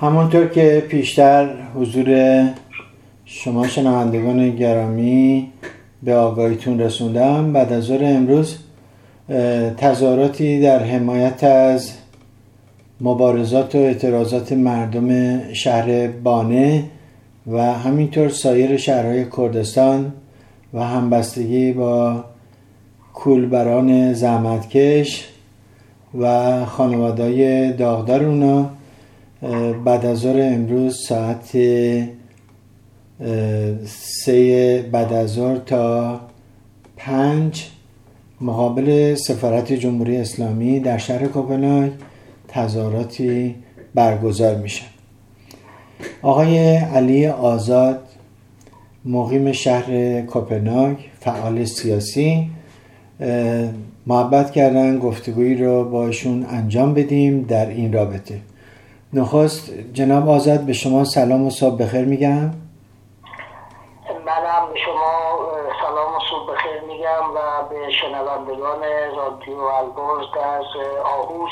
همونطور که پیشتر حضور شما شنوندگان گرامی به آگاهیتون رسوندم بعد از ظهر امروز تظاهراتی در حمایت از مبارزات و اعتراضات مردم شهر بانه و همینطور سایر شهرهای کردستان و همبستگی با کولبران زحمتکش و خانوادای داغدار اونا بعد از ظهر امروز ساعت سه بعد از تا پنج مقابل سفارت جمهوری اسلامی در شهر کوپنهاگ تظاهراتی برگزار میشه آقای علی آزاد مقیم شهر کوپنهاگ فعال سیاسی محبت کردن گفتگویی رو باشون انجام بدیم در این رابطه. نخست جناب آزاد به شما سلام و صبح بخیر میگم. منم به شما سلام و صبح بخیر میگم و به شنوندگان رادیو البرز از آهوس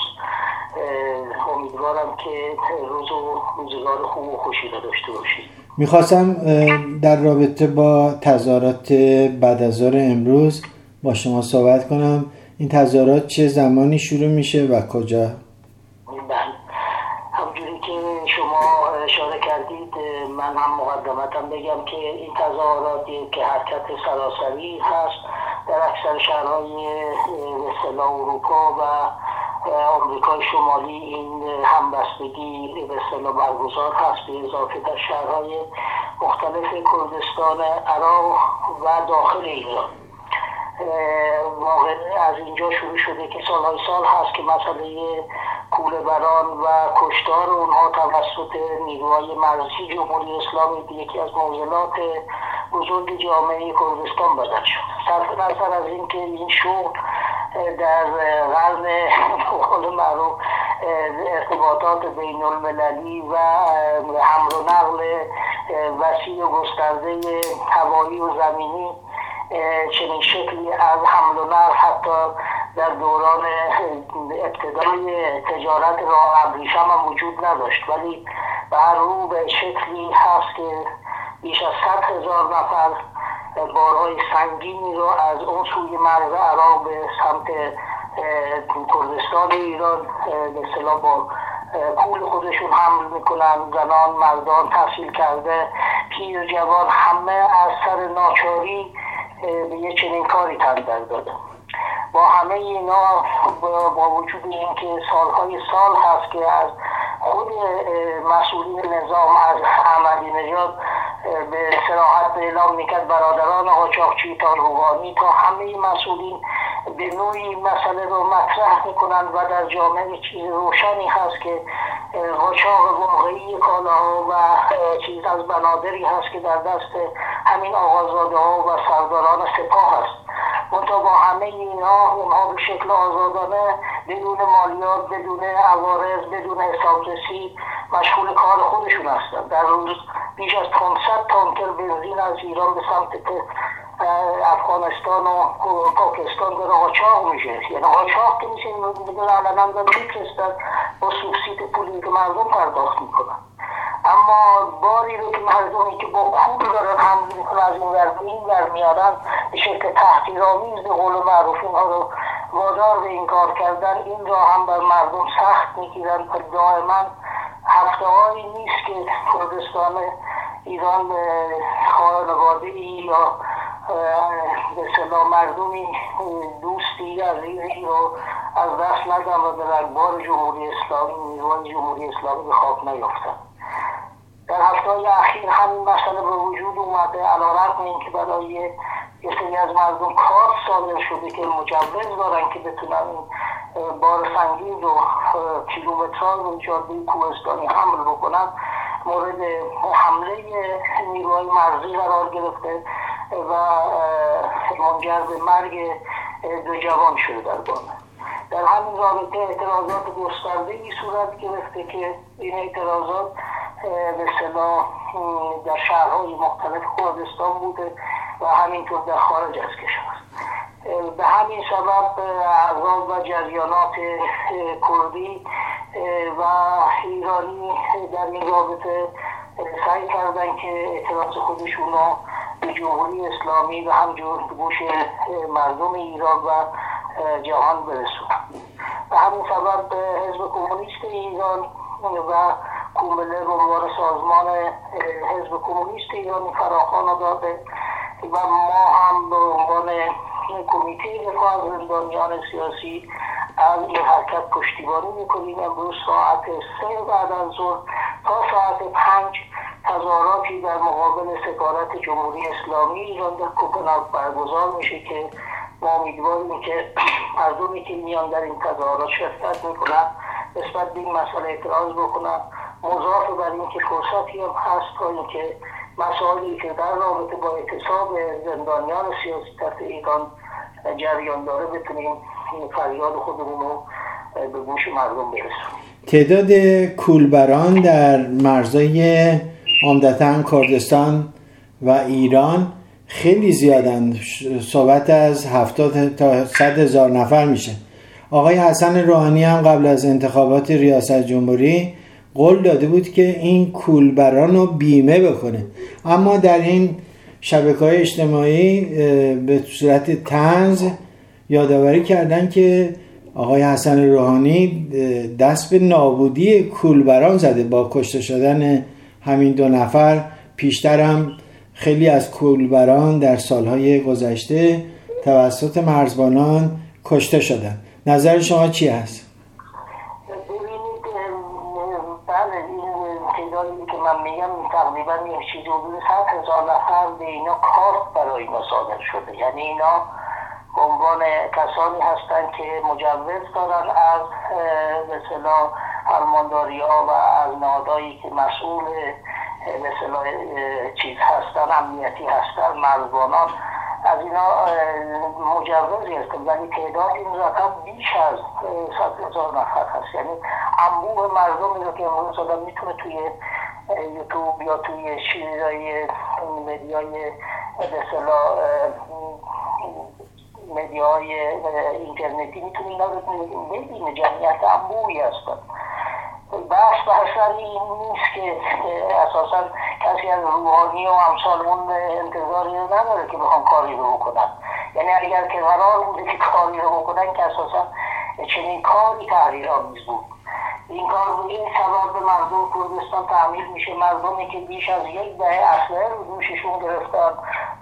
امیدوارم که روز و روزگار خوب و خوشی را داشته باشید. می‌خواستم در رابطه با تظاهرات بعد از امروز با شما صحبت کنم. این تظاهرات چه زمانی شروع میشه و کجا؟ من هم مقدمتم بگم که این تظاهراتی که حرکت سراسری هست در اکثر شهرهای مثلا اروپا و آمریکای شمالی این همبستگی به اصطلاح برگزار هست به اضافه در شهرهای مختلف کردستان عراق و داخل ایران. واقع از اینجا شروع شده که سالهای سال هست که مسئله کوله بران و کشتار اونها توسط نیروهای مرزی جمهوری اسلامی یکی از معضلات بزرگ جامعه کردستان بدل شد. صرف نظر از اینکه این شغل در قرن قول معروف ارتباطات بین المللی و حمل و نقل وسیع و گسترده هوایی و زمینی چنین شکلی از حمل و نقل حتی در دوران ابتدای تجارت راه ابریشم هم وجود نداشت. ولی بر رو به شکلی هست که بیش از صد هزار نفر بارهای سنگینی رو از اون سوی مرز عراق به سمت کردستان ایران به با پول خودشون حمل می‌کنن. زنان مردان تحصیل کرده. پیر جوان همه از سر ناچاری به یه چنین کاری تن داده. با همه اینا با وجود اینکه سالهای سال هست که از خود مسئولین نظام از احمدی نژاد به سراحت اعلام می‌کرد برادران قاچاقچی تا روحانی تا همه مسئولین به نوعی مسئله رو مطرح می‌کنند و در جامعه چیز روشنی هست که قاچاق واقعی کالاها و چیز از بنادری هست که در دست همین آقازاده ها و سرداران سپاه هست. منتها با همه اینا اونها به شکل آزادانه بدون مالیات بدون عوارض بدون حسابرسی مشغول کار خودشون هستن. در روز بیش از 500 تانکر بنزین از ایران به سمت افغانستان و پاکستان داره قاچاق میشه. یعنی قاچاق که میشه علنا داره میفرستن با سوبسید پولی که مردم پرداخت می‌کنن. اما باری رو که مردمی که با پول دارن حمل می‌کنن از این ور این ور میارن به شکل تحقیرآمیز به قول معروف اینها رو وادار به این کار کردن. این را هم بر مردم سخت می‌گیرن. و دائما هفته هایی نیست که کردستان ایران خانواده یا به صدا مردمی دوستی عزیزی رو از دست ندن و به رگبار جمهوری اسلامی نیروهای جمهوری اسلامی به خواب نیفتن در هفته اخیر همین مسئله به وجود اومده علا رقم این که برای یه سری از مردم کار صادر شده که مجوز دارن که بتونن این بار سنگین رو کیلومتران رو جاده کوهستانی حمل بکنن مورد حمله نیروهای مرزی قرار گرفته و منجر به مرگ دو جوان شده در بانه در همین رابطه اعتراضات گسترده ای صورت گرفته که این اعتراضات به صلاح در شهرهای مختلف کردستان بوده و همینطور در خارج از کشور. به همین سبب اعضاب و جریانات کردی و ایرانی در این رابطه سعی کردن که اعتراض خودشون رو به جمهوری اسلامی و همجور گوش مردم ایران و جهان برسون و همین سبب حزب کمونیست ایران و کومله به عنوان سازمان حزب کمونیست ایرانی فراخان داده و ما هم به عنوان کمیته دفاع از زندانیان سیاسی از این حرکت پشتیبانی می‌کنیم. امروز ساعت سه بعد از ظهر تا ساعت پنج تظاهراتی در مقابل سفارت جمهوری اسلامی ایران در کوپنهاگ برگزار میشه که ما امیدواریم که مردمی که میان در این تظاهرات شرکت می‌کنن نسبت به این مسئله اعتراض بکنن مضاف بر اینکه فرصتی هم هست تا اینکه مسائلی که در رابطه با اعتصاب زندانیان سیاسی تحت ایران جریان داره بتونیم فریاد خودمون رو به گوش مردم برسونیم. تعداد کولبران در مرزای عمدتا کردستان و ایران خیلی زیادن صحبت از هفتاد تا صد هزار نفر میشه. آقای حسن روحانی هم قبل از انتخابات ریاست جمهوری قول داده بود که این کولبران رو بیمه بکنه. اما در این شبکه های اجتماعی به صورت تنز یادآوری کردن که آقای حسن روحانی دست به نابودی کولبران زده با کشته شدن همین دو نفر. پیشتر هم خیلی از کولبران در سالهای گذشته توسط مرزبانان کشته شدن. نظر شما چی هست؟ تعدادی که من میگم تقریبا یک چیزی حدود صد هزار نفر به اینا کارت برای اینا صادر شده. یعنی اینا عنوان کسانی هستند که مجوز دارن از مثلا فرمانداری ها و از نادایی که مسئول مثلا چیز هستن امنیتی هستن مرزبانان. از اینا مجوزی هست ولی تعداد این رقم بیش از صد هزار نفر هست. یعنی انبوه مردمی رو که امروز آدم می‌تونه توی یوتیوب یا توی چیزای مدیای به مدیای اینترنتی می‌تونه اینا رو ببینه جمعیت انبوهی هستن. بحث بحث این نیست که اساسا کسی از روحانی و امثال اون انتظاری نداره که بخوان کاری رو بکنن. یعنی اگر که قرار بوده که کاری رو بکنن که اساسا چنین کاری تحریر آمیز بود. این کار به این سبب به مردم کردستان تعمیر میشه. مردمی که بیش از یک دهه اسلحه رو دوششون گرفتن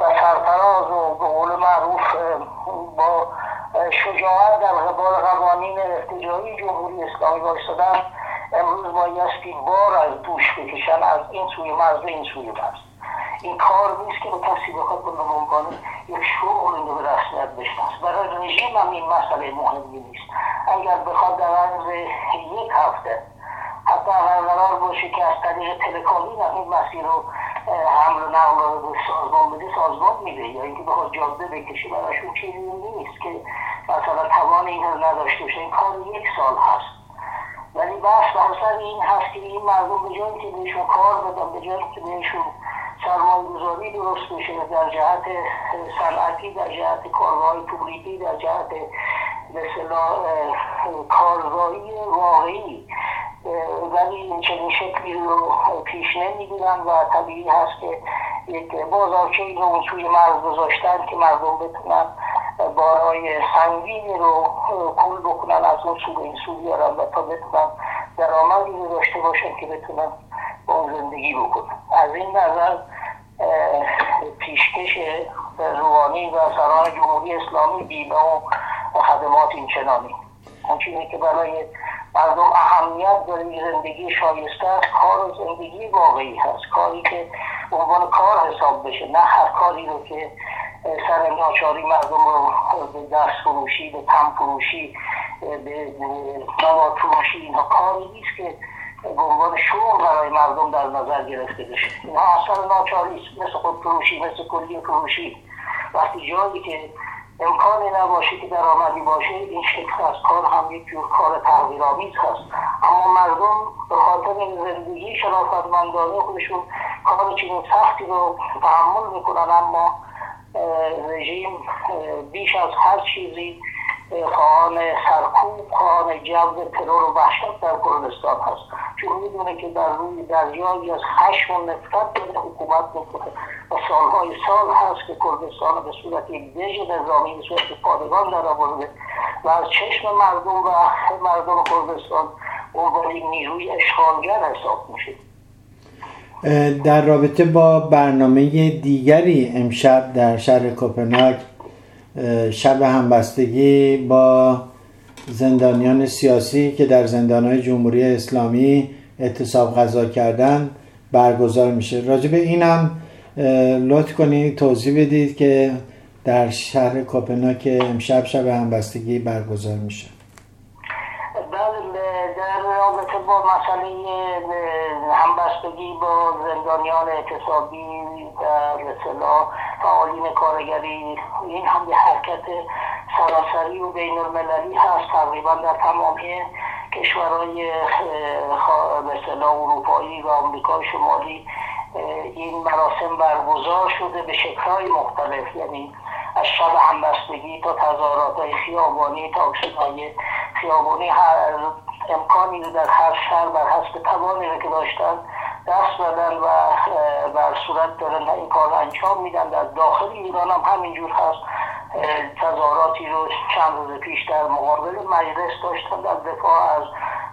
و سرفراز و به قول معروف با شجاعت در قبال قوانین ارتجاعی جمهوری اسلامی بایستادن امروز بایستی بار از دوش بکشن از این سوی مرز به این سوی مرز. این کار نیست که به کسی بخواد به عنوان یک شغل اینو به رسمیت بشناس برای رژیم هم این مسئله مهمی نیست. اگر بخواد در عرض یک هفته حتی اگر قرار باشه که از طریق تلکابین این مسیر رو حمل و نقل رو سازمان بده سازمان میده. یا اینکه بخواد جاده بکشه براشون چیزی نیست که مثلا توان این رو نداشته باشه. این کار یک سال هست. ولی بحث بر این هست که این مردم به جایی که بهشون کار بدن به جایی که بهشون سرمایه گذاری درست بشه در جهت صنعتی در جهت کارهای تولیدی در جهت مثلا کارگاهی واقعی. ولی چنین شکلی رو پیش نمی‌گیرن و طبیعی هست که یک بازارچه رو توی مرز گذاشتن که مردم بتونن بارای سنگینی رو کول بکنن از اون سو این سو بیارن و تا بتونن درآمدی رو داشته باشن که بتونن با اون زندگی بکنن. از این نظر پیشکش روانی و سران جمهوری اسلامی بیمه و خدمات این چنانی. اون که برای مردم اهمیت داره زندگی شایسته است کار و زندگی واقعی هست. کاری که عنوان کار حساب بشه نه هر کاری رو که سر ناچاری مردم رو به دست فروشی به تم فروشی به مواد فروشی اینها کاری نیست که به عنوان شغل برای مردم در نظر گرفته بشه. اینها اصلا ناچاری است. مثل خود فروشی مثل کلی فروشی. وقتی جایی که امکانی نباشه که درآمدی باشه این شکل از کار هم یک جور کار تغییرآمیز هست. اما مردم به خاطر زندگی شرافتمندانه خودشون کار چنین سختی رو تحمل می‌کنن اما رژیم بیش از هر چیزی خواهان سرکوب خواهان جو ترور و وحشت در کردستان هست. چون می‌دونه که در روی دریایی از خشم و نفرت داره حکومت می‌کنه. و سالهای سال هست که کردستان به صورت یک دژ نظامی به صورت پادگان در آورده و از چشم مردم و مردم کردستان عنوان نیروی اشغالگر حساب میشه. در رابطه با برنامه دیگری امشب در شهر کوپنهاگ شب همبستگی با زندانیان سیاسی که در زندانهای جمهوری اسلامی اعتصاب غذا کردن برگزار میشه. راجع به این هم لطف کنید توضیح بدید که در شهر کوپنهاگ امشب شب همبستگی برگزار میشه. بله در رابطه با مسئله همبستگی با زندانیان اعتصابی در اصطلاح فعالین کارگری این هم یه حرکت سراسری و بین المللی هست تقریبا در تمامی کشورهای مثلا اروپایی و آمریکای شمالی این مراسم برگزار شده به شکلهای مختلف. یعنی از شب همبستگی تا تظاهرات های خیابانی تا اکشن خیابانی هر امکانی در هر شهر بر حسب توانی که داشتن دست بدن و به هر صورت دارن این کار انجام میدن. در داخل ایران هم همینجور هست. تظاهراتی رو چند روز پیش در مقابل مجلس داشتن در دفاع از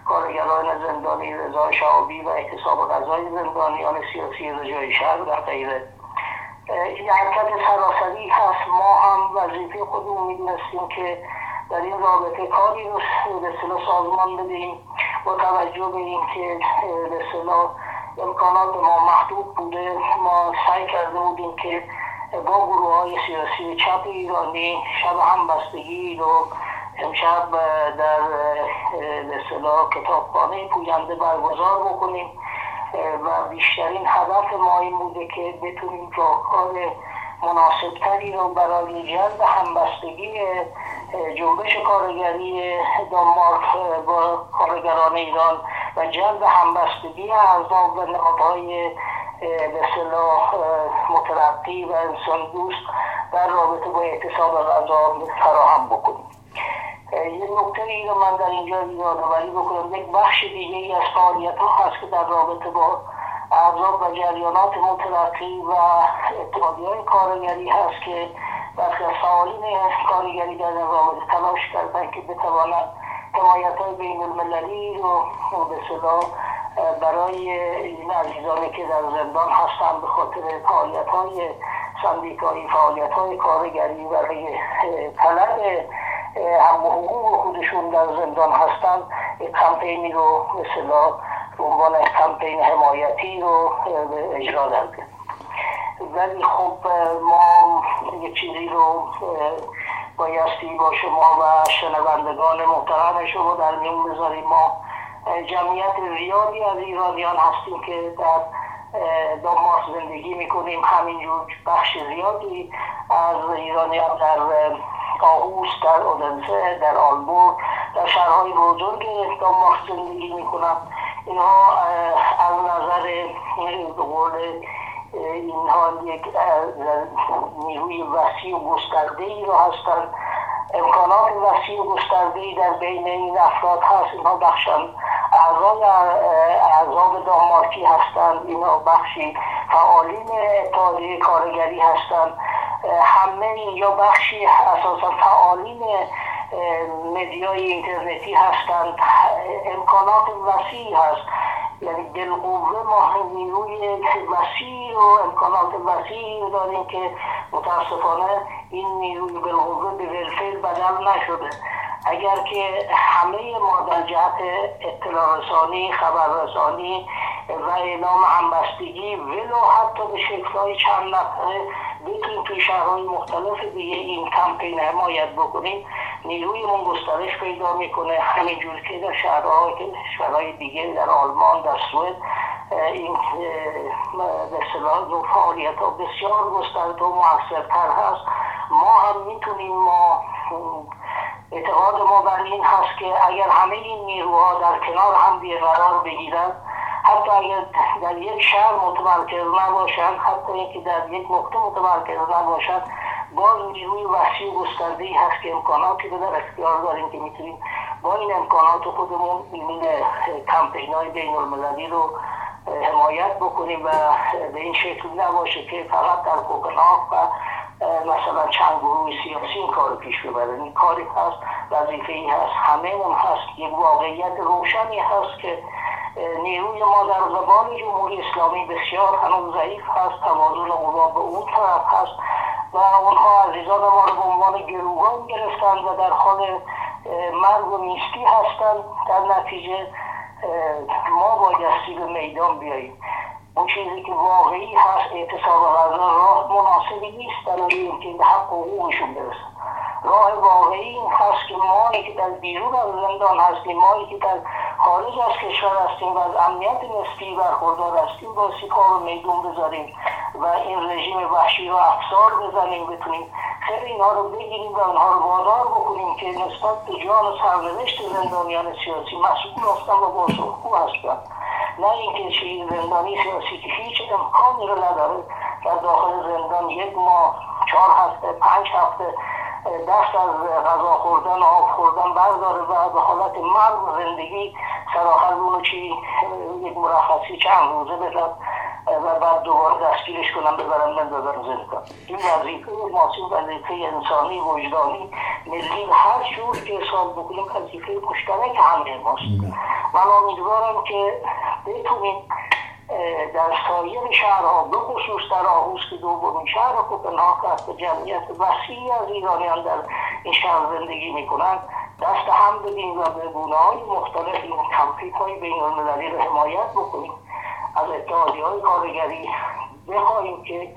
کارگران زندانی رضا شهابی و اعتصاب غذای زندانیان سیاسی رجای شهر در غیره این حرکت سراسری هست. ما هم وظیفه خودمون می‌دونستیم که در این رابطه کاری رو به سازمان بدهیم. با توجه به اینکه به امکانات ما محدود بوده. ما سعی کرده بودیم که با گروه های سیاسی چپ ایرانی شب همبستگی رو امشب در اصطلاح کتابخانه پوینده برگزار بکنیم. و بیشترین هدف ما این بوده که بتونیم راهکار مناسبتری رو برای جلب همبستگی جنبش کارگری دانمارک با کارگران ایران و جلب همبستگی اعضا و نهادهای به مترقی و انسان دوست در رابطه با اعتصاب غذا فراهم بکنیم. یه نکته ای رو من در اینجا یادآوری بکنم. یک بخش دیگه ای از فعالیت ها هست که در رابطه با احزاب و جریانات مترقی و اتحادی های کارگری هست که برخی از فعالین کارگری در رابطه تلاش کردن که بتوانند حمایت های بین المللی رو به صدا برای این عزیزانی که در زندان هستن به خاطر فعالیت های سندیکایی فعالیت های کارگری برای طلب هم حقوق خودشون در زندان هستن کمپینی رو به عنوان کمپین حمایتی رو اجرا داده ولی خب ما یه چیزی رو بایستی با شما و شنوندگان محترم شما در میون بذاریم. ما جمعیت زیادی از ایرانیان هستیم که در دانمارک زندگی می‌کنیم. همینجور بخش زیادی از ایرانیان در آهوس در اودنسه در آلبور در شهرهای بزرگ دانمارک زندگی می‌کنم اینها از نظر قول اینها یک نیروی وسیع و گسترده ای رو هستند امکانات وسیع و گسترده ای در بین این افراد هست. اینها بخشن. اعضای اعضاب دانمارکی هستند اینها بخشی فعالین اتحادیه کارگری هستند همه یا بخشی اساسا فعالین مدیای اینترنتی هستند امکانات وسیع هست. یعنی دلقوه ما نیروی وسیع و امکانات وسیع داریم که متاسفانه این نیروی بالقوه به ولفل بدل نشده. اگر که همه ما در جهت اطلاع رسانی خبررسانی و اعلام همبستگی ولو حتی به شکلهای چند نفره بتونیم توی شهرهای مختلف دیگه این کمپین حمایت بکنیم نیرویمون گسترش پیدا می‌کنه. همینجور که در شهرهای که شهرهای دیگه در آلمان در سوئد این به اصطلاح فعالیت ها بسیار گسترده و موثرتر هست. ما هم می‌تونیم ما اعتقاد ما بر این هست که اگر همه این نیروها در کنار هم قرار بگیرن حتی اگر در یک شهر متمرکز نباشند حتی اینکه در یک نقطه متمرکز نباشند باز نیروی وحشی و گسترده ای هست که امکاناتی رو در اختیار داریم که می‌تونیم با این امکانات خودمون این کمپین های بین المللی رو حمایت بکنیم و به این شکل نباشه که فقط در کوپنهاگ و مثلا چند گروه سیاسی این کار پیش ببرن این کاری هست وظیفه ای هست. همه اون هست. یک واقعیت روشنی هست که نیروی ما در زبان جمهوری اسلامی بسیار هنوز ضعیف هست. توازن قوا به اون طرف هست. و اونها عزیزان ما رو به عنوان گروگان گرفتن و در حال مرگ و نیستی هستند در نتیجه ما بایستی به میدان بیاییم. اون چیزی که واقعی هست اعتصاب غذا راه مناسبی نیست برای اینکه حق حقوقشون برسن. راه واقعی این هست که ما که در بیرون از زندان هستیم ما که در خارج از کشور هستیم و از امنیت نسبی برخوردار هستیم با سیپا به میدون بذاریم. و این رژیم وحشی رو افسار بزنیم بتونیم خیلی اینها رو بگیریم و اونها رو وادار بکنیم که نسبت به جان و سرنوشت زندانیان سیاسی مسئول هستن و بازخو هستن. نه اینکه چیز زندانی سیاسی که هیچ امکانی رو نداره در داخل زندان یک ماه چهار هفته پنج هفته دست از غذا خوردن آب خوردن برداره و به حالت مرگ زندگی سراحل اونو چی یک مرخصی چند روزه بدن. و بعد دوباره دستگیرش کنم ببرم بندازن زندان این وظیفه ماسیم وظیفه انسانی وجدانی ملی هر جور که حساب بکنیم وظیفه مشترک همه ماست. من امیدوارم که بتونیم در سایر شهرها به خصوص در آهوز که دومین شهر کوپنهاگ است به جمعیت وسیعی از ایرانیان در این شهر زندگی می‌کنند. دست هم بدیم و به گونه های مختلف این کمپیک های بین المللی رو حمایت بکنیم. از اتحادی های کارگری بخواهیم که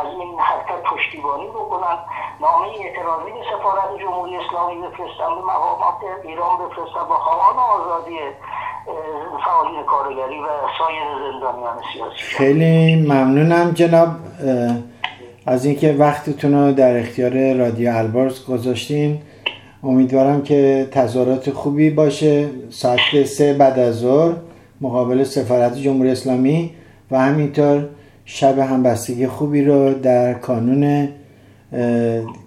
از این حرکت پشتیبانی بکنن. نامه اعتراضی به سفارت جمهوری اسلامی بفرستن به مقامات ایران بفرستن با خواهان آزادی فعالین کارگری و سایر زندانیان سیاسی. خیلی ممنونم جناب. از اینکه وقتتون رو در اختیار رادیو البرز گذاشتین. امیدوارم که تظاهرات خوبی باشه. ساعت سه بعد از ظهر. مقابل سفارت جمهوری اسلامی و همینطور شب همبستگی خوبی رو در کانون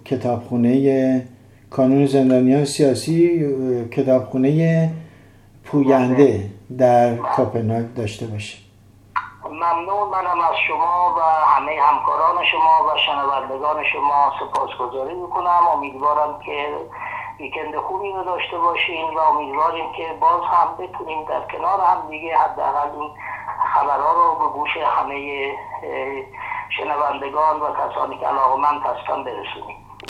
کتابخونه کانون زندانیان سیاسی کتابخونه پوینده در کوپنهاگ داشته باشه. ممنون. منم از شما و همه همکاران شما و شنوندگان شما سپاسگزاری می‌کنم. امیدوارم که ویکند خوبی رو داشته باشیم و امیدواریم که باز هم بتونیم در کنار هم دیگه حداقل این خبرها رو به گوش همه شنوندگان و کسانی که علاقمند هستن برسونیم.